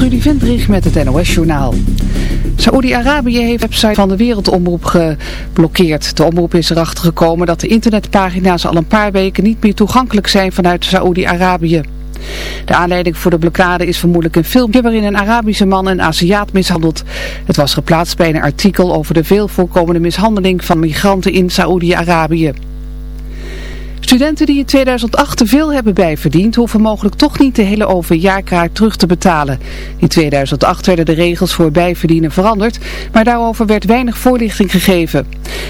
Trudy Vendrich met het NOS-journaal. Saoedi-Arabië heeft de website van de Wereldomroep geblokkeerd. De omroep is erachter gekomen dat de internetpagina's al een paar weken niet meer toegankelijk zijn vanuit Saoedi-Arabië. De aanleiding voor de blokkade is vermoedelijk een filmpje waarin een Arabische man een Aziat mishandelt. Het was geplaatst bij een artikel over de veel voorkomende mishandeling van migranten in Saoedi-Arabië. Studenten die in 2008 te veel hebben bijverdiend hoeven mogelijk toch niet de hele overjaarkaart terug te betalen. In 2008 werden de regels voor bijverdienen veranderd, maar daarover werd weinig voorlichting gegeven.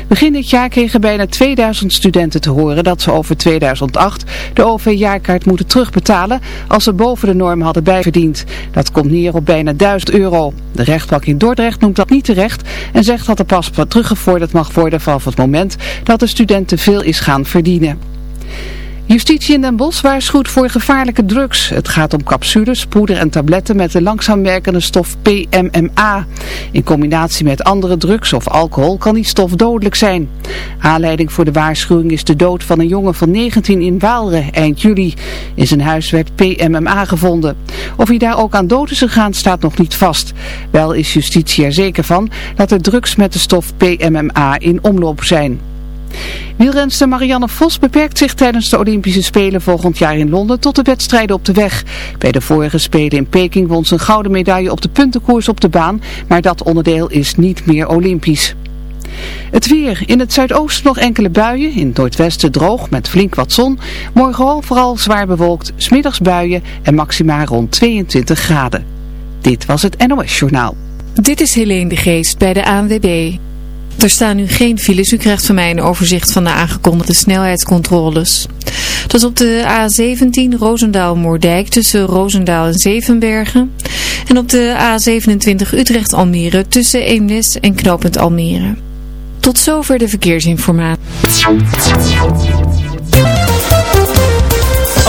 Begin dit jaar kregen bijna 2000 studenten te horen dat ze over 2008 de OV-jaarkaart moeten terugbetalen als ze boven de norm hadden bijverdiend. Dat komt neer op bijna 1000 euro. De rechtbank in Dordrecht noemt dat niet terecht en zegt dat er pas teruggevorderd mag worden vanaf het moment dat de student te veel is gaan verdienen. Justitie in Den Bosch waarschuwt voor gevaarlijke drugs. Het gaat om capsules, poeder en tabletten met de langzaam werkende stof PMMA. In combinatie met andere drugs of alcohol kan die stof dodelijk zijn. Aanleiding voor de waarschuwing is de dood van een jongen van 19 in Waalre eind juli. In zijn huis werd PMMA gevonden. Of hij daar ook aan dood is gegaan staat nog niet vast. Wel is justitie er zeker van dat er drugs met de stof PMMA in omloop zijn. Wielrenster Marianne Vos beperkt zich tijdens de Olympische Spelen volgend jaar in Londen tot de wedstrijden op de weg. Bij de vorige Spelen in Peking won ze een gouden medaille op de puntenkoers op de baan, maar dat onderdeel is niet meer Olympisch. Het weer. In het zuidoosten nog enkele buien. In het noordwesten droog met flink wat zon. Morgen vooral zwaar bewolkt. Smiddags buien en maxima rond 22 graden. Dit was het NOS Journaal. Dit is Helene de Geest bij de ANWB. Er staan nu geen files. U krijgt van mij een overzicht van de aangekondigde snelheidscontroles. Dat is op de A17 Roosendaal-Moordijk tussen Roosendaal en Zevenbergen. En op de A27 Utrecht-Almere tussen Eemnes en Knopend Almere. Tot zover de verkeersinformatie.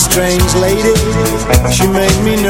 Strange lady, she made me nervous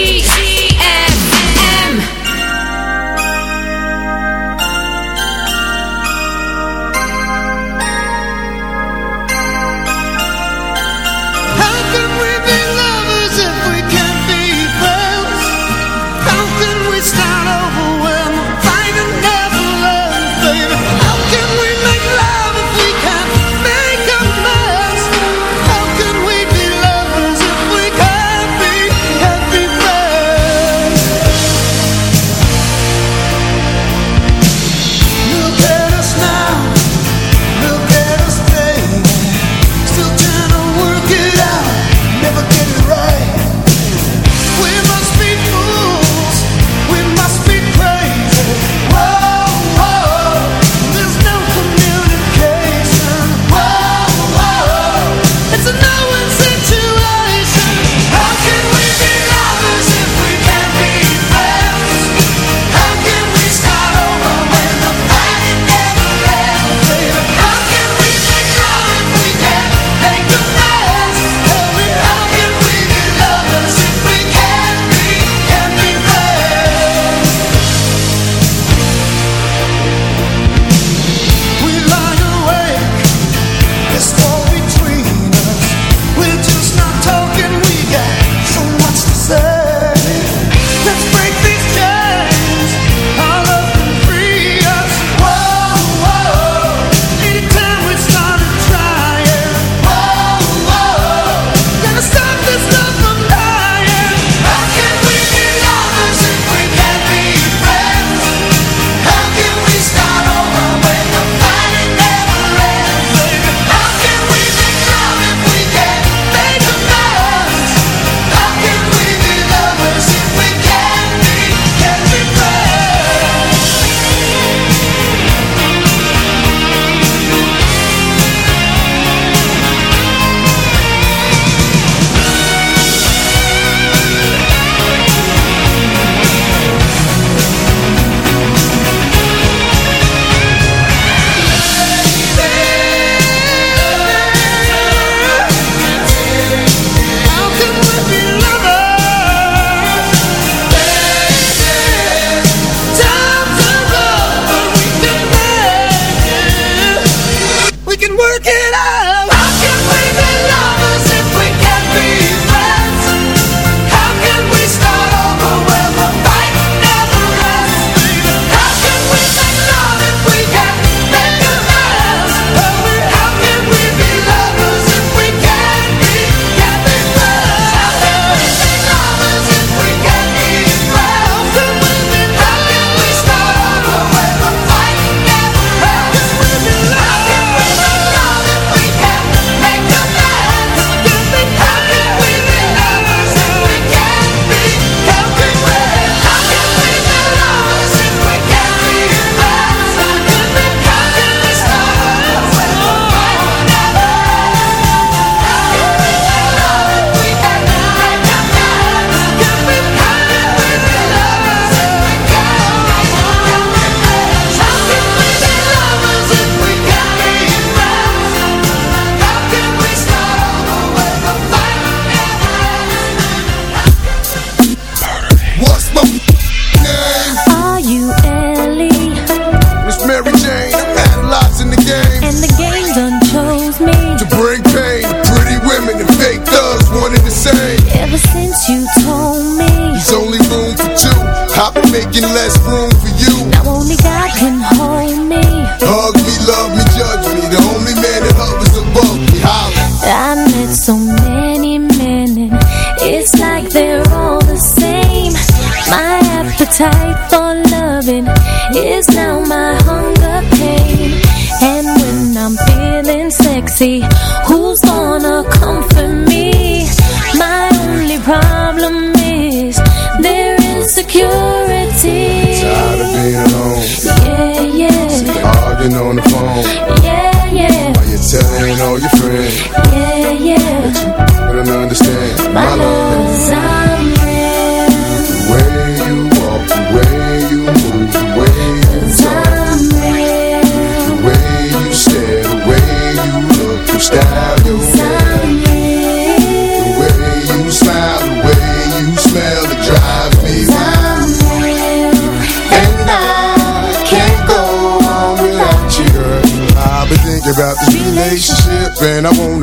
All your friends.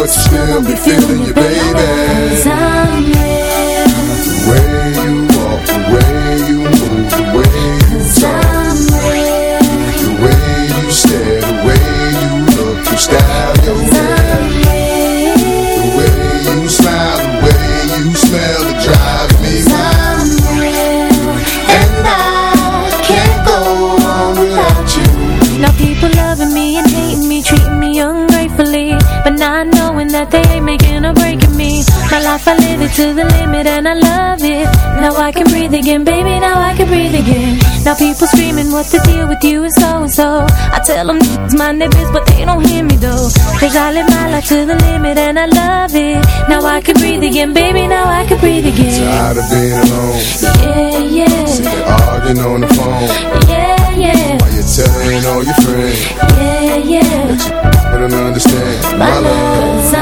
you still be feeling your baby. Way to the limit and I love it. Now I can breathe again, baby, now I can breathe again. Now people screaming what's the deal with you and so and so I tell them it's my neighbors but they don't hear me though. Cause I live my life to the limit and I love it. Now I can breathe again, baby, now I can breathe again. Tired of being alone, Yeah, yeah, arguing on the phone, yeah, yeah, while you're telling all your friends. yeah, yeah. I don't understand. My my love. love's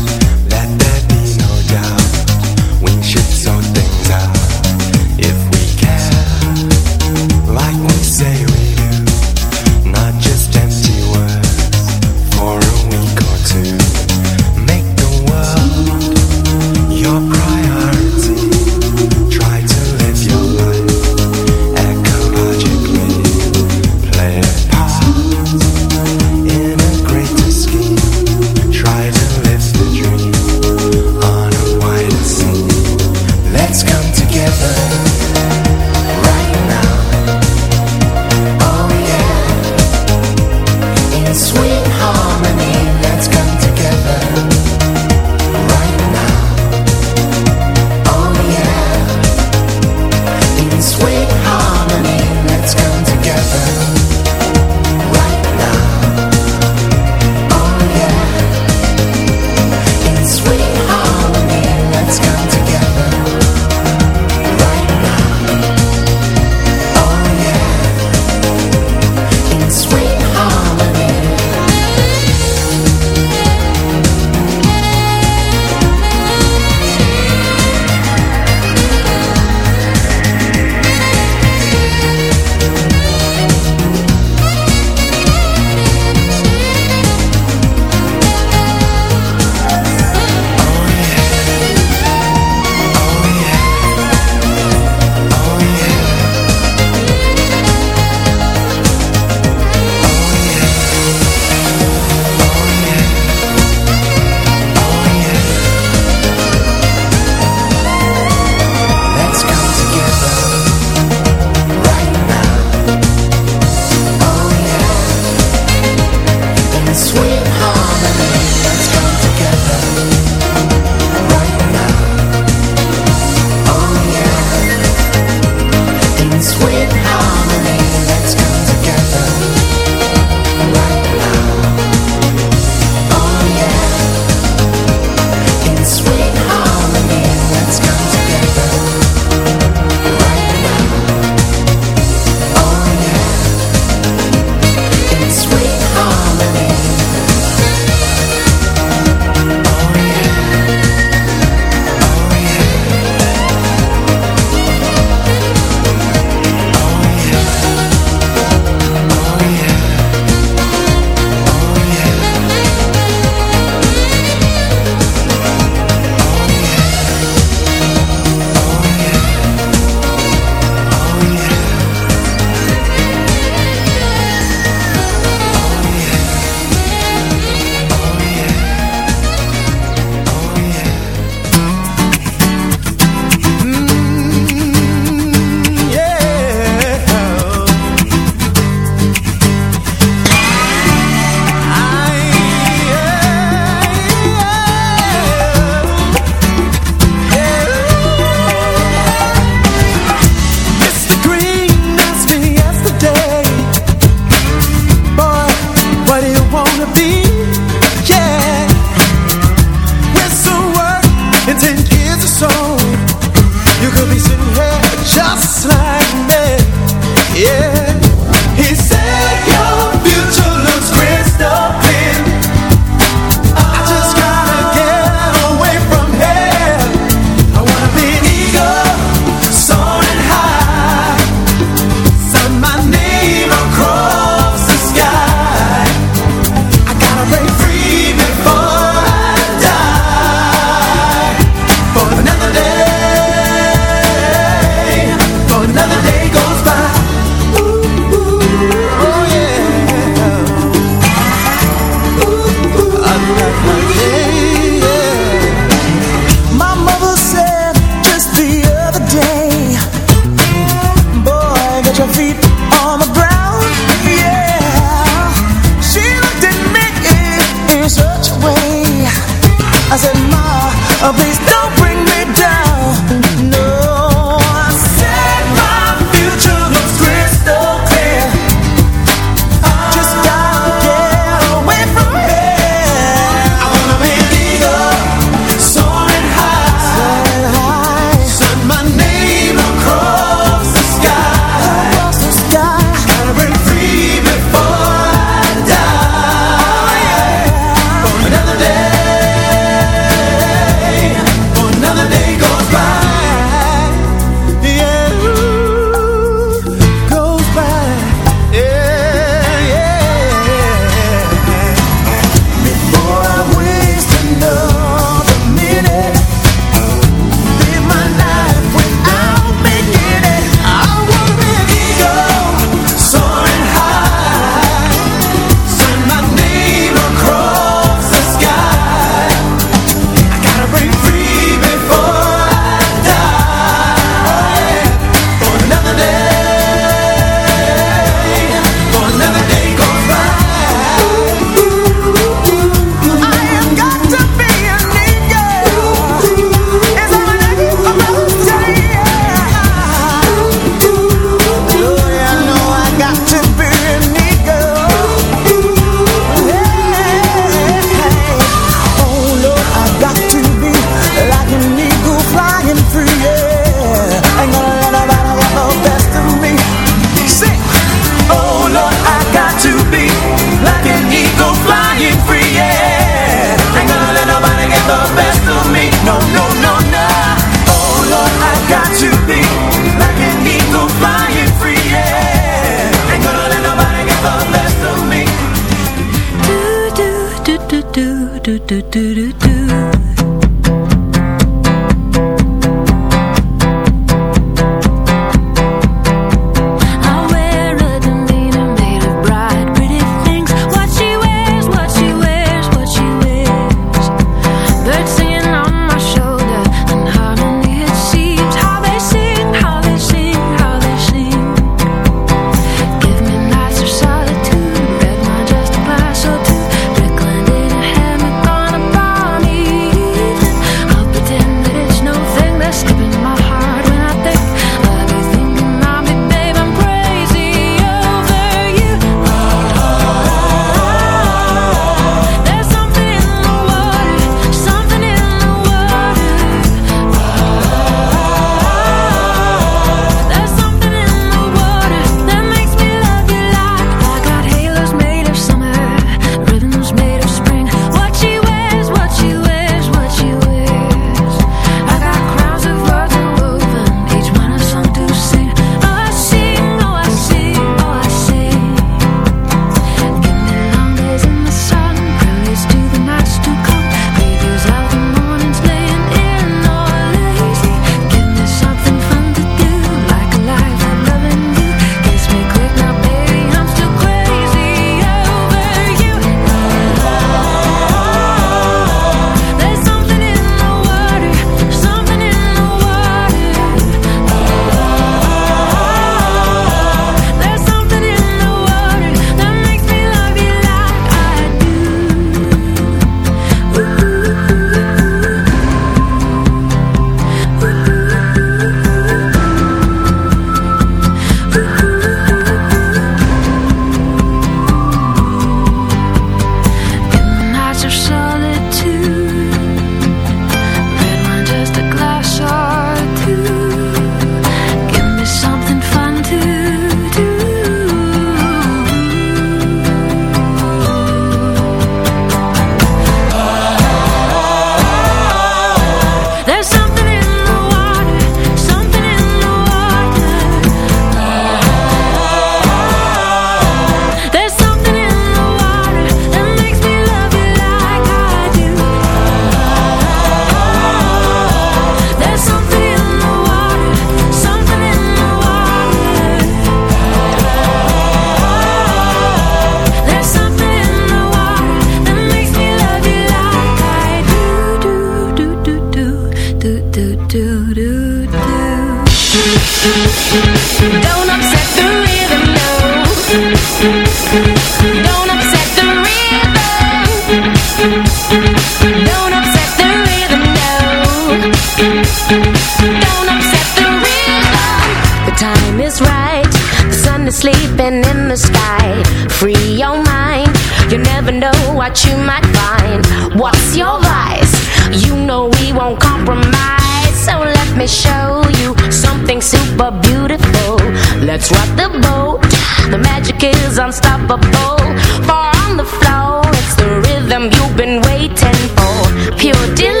been waiting for. Pure delight.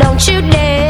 don't you dare.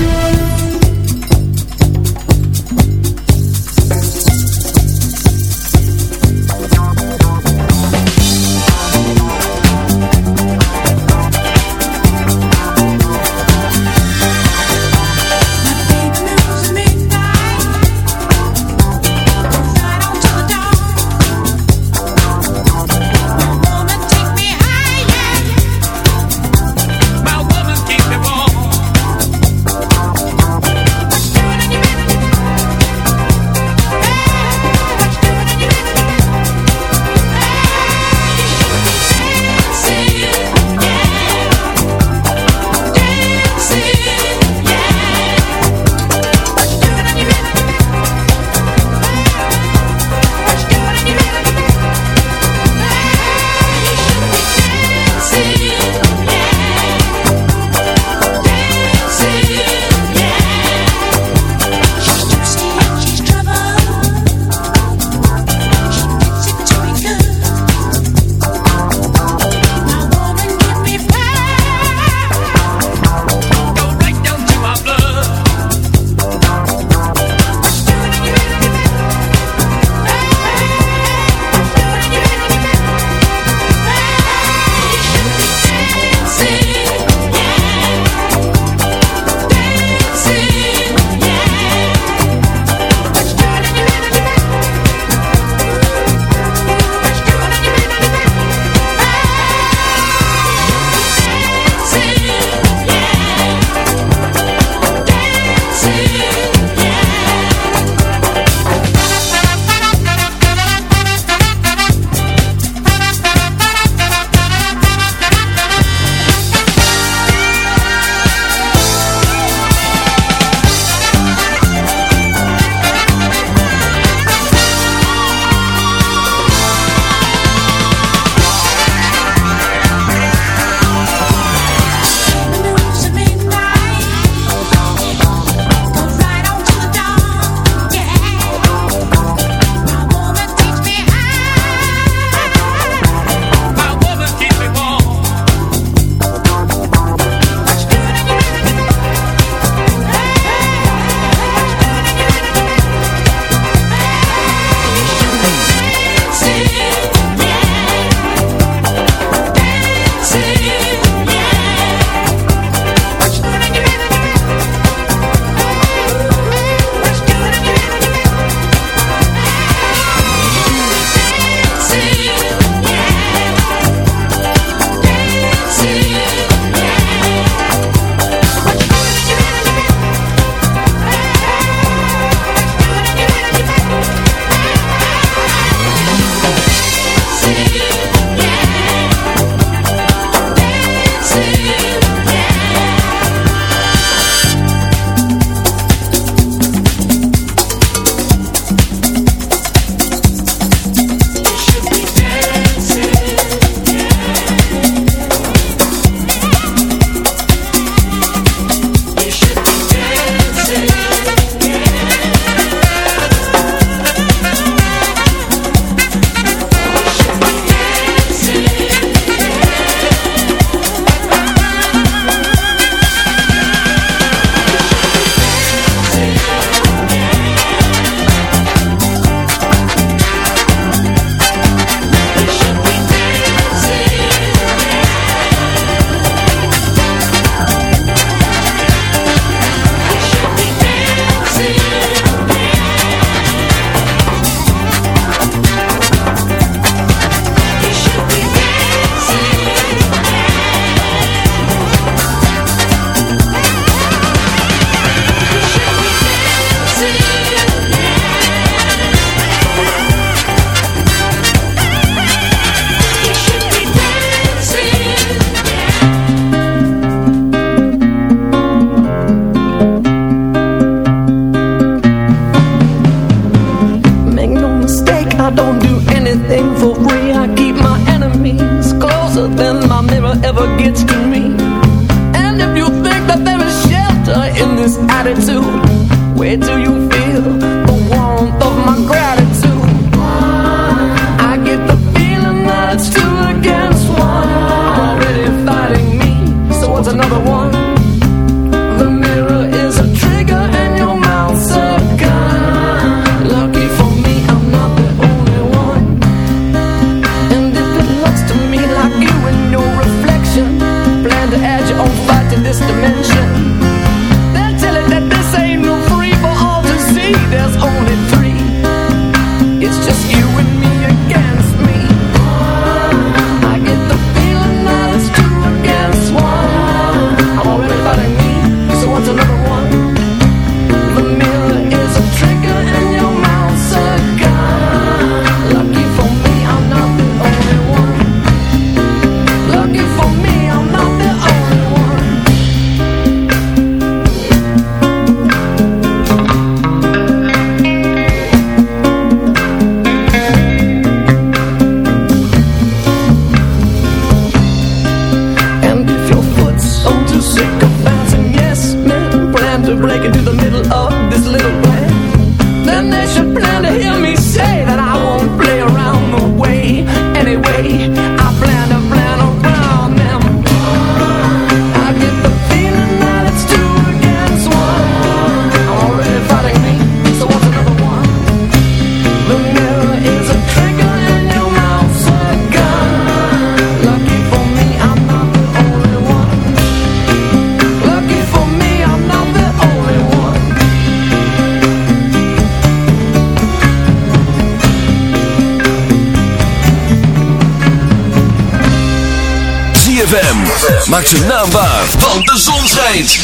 Maak zijn naam waar, want de zon schijnt.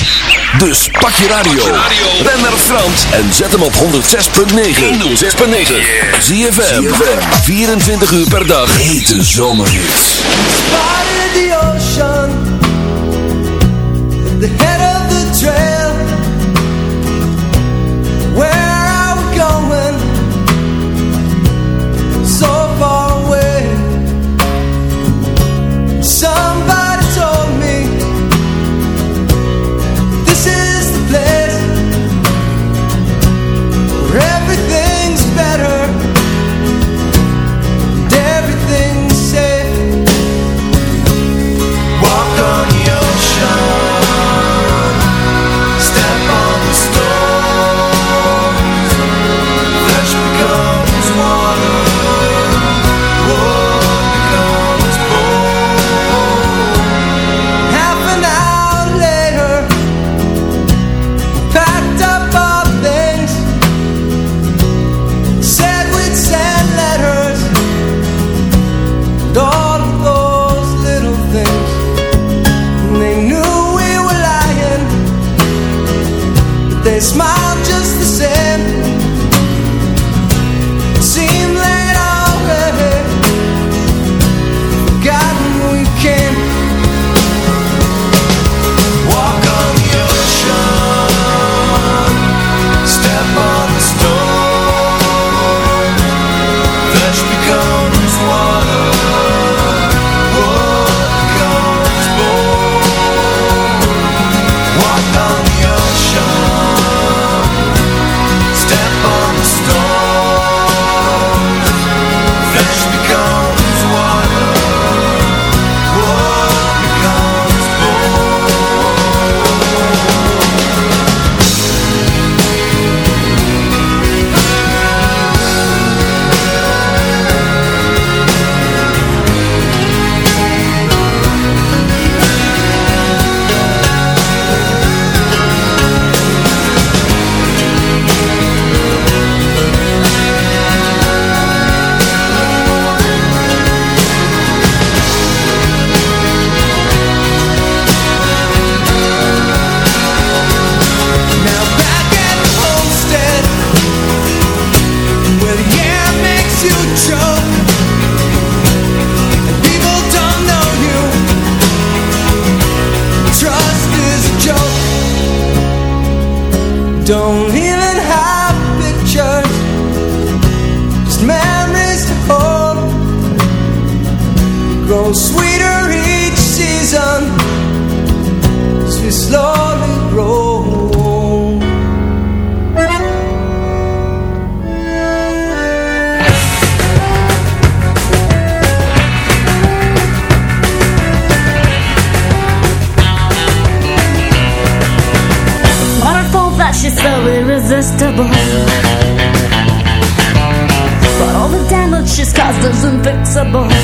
Dus pak je radio, ren naar Frans en zet hem op 106.9. 106.9. Zie je 24 uur per dag. Hete zomerhits. the ocean, the head of the. irresistible. But all the damage she's caused is unfixable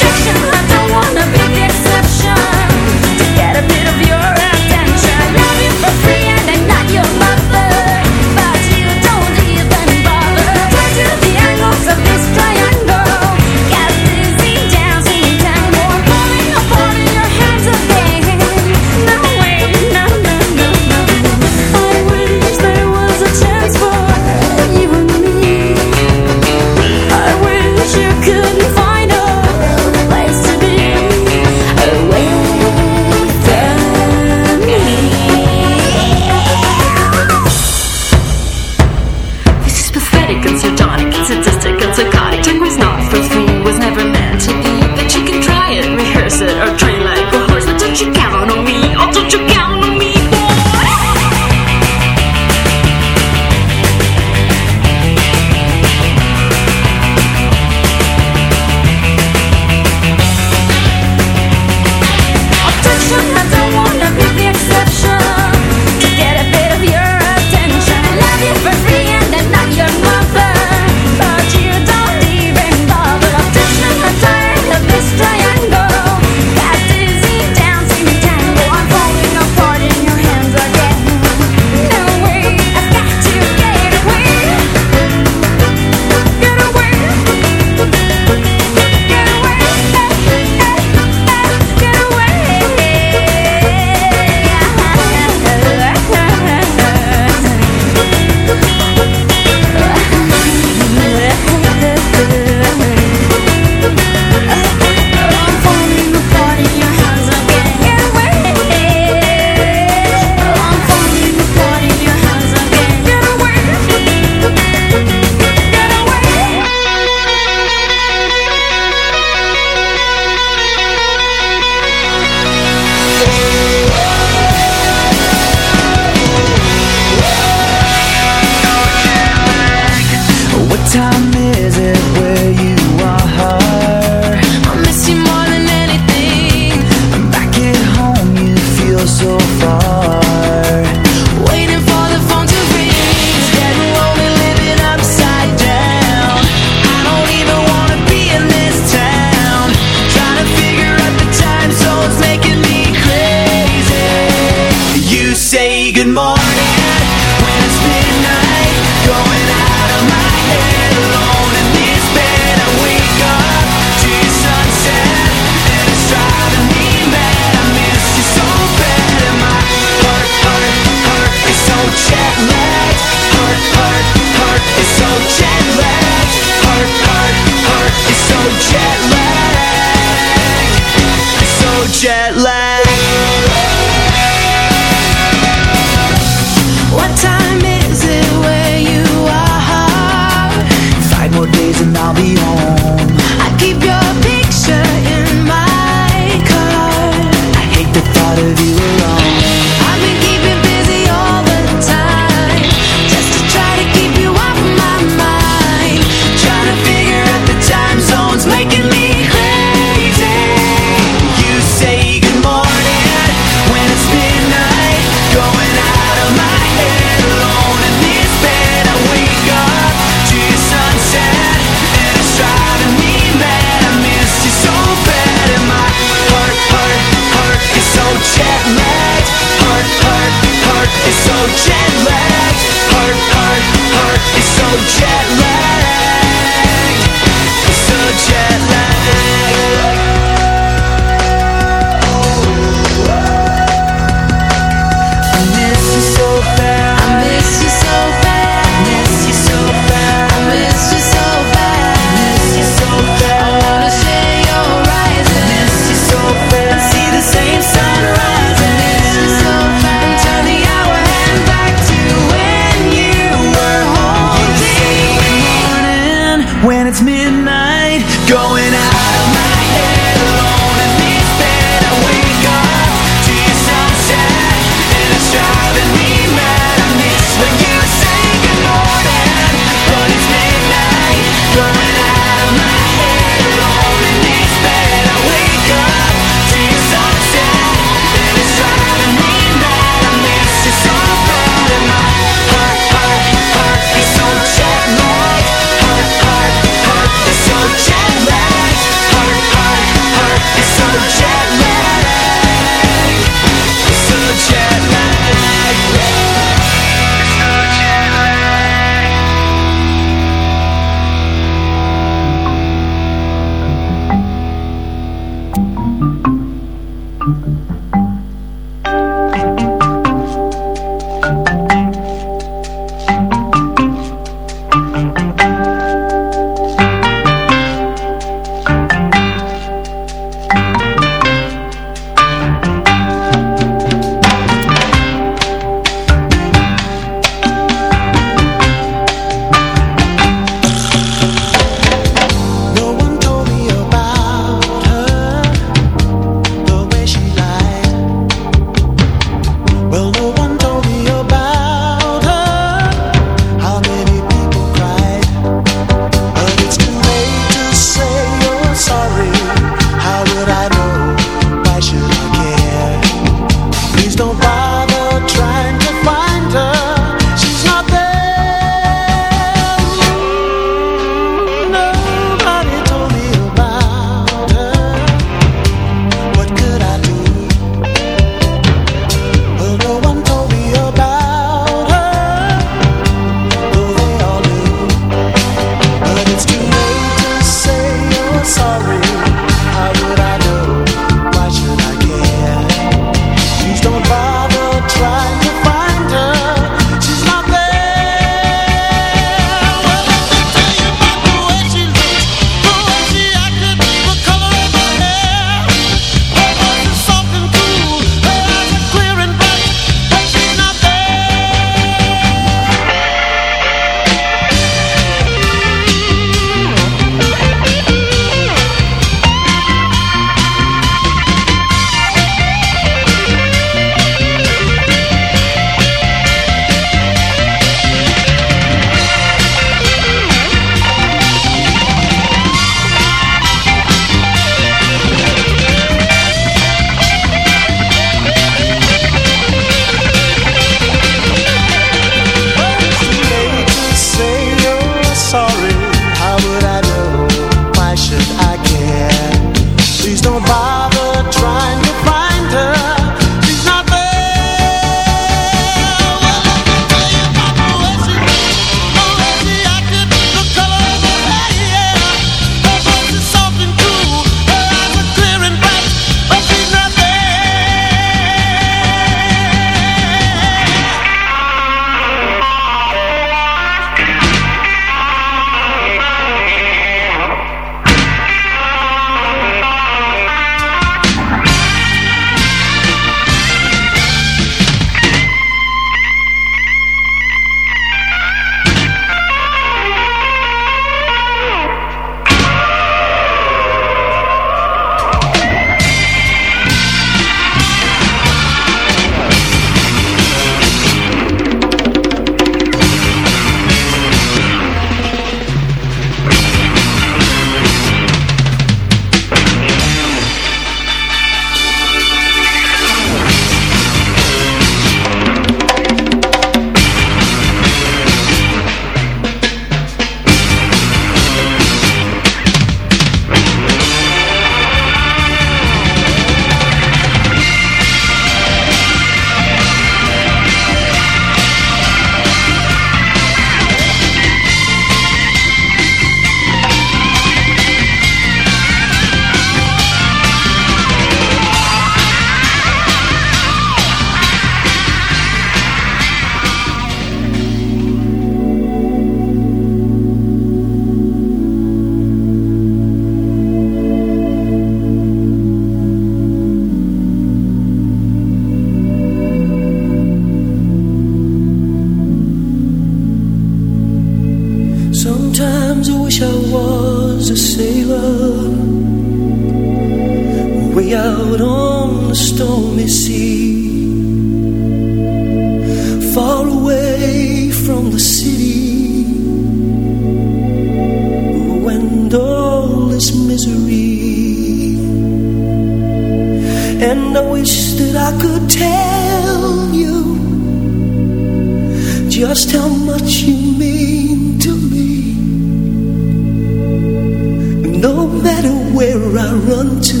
where I run to.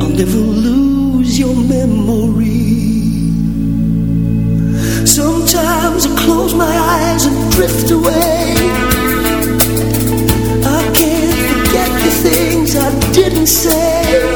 I'll never lose your memory. Sometimes I close my eyes and drift away. I can't forget the things I didn't say.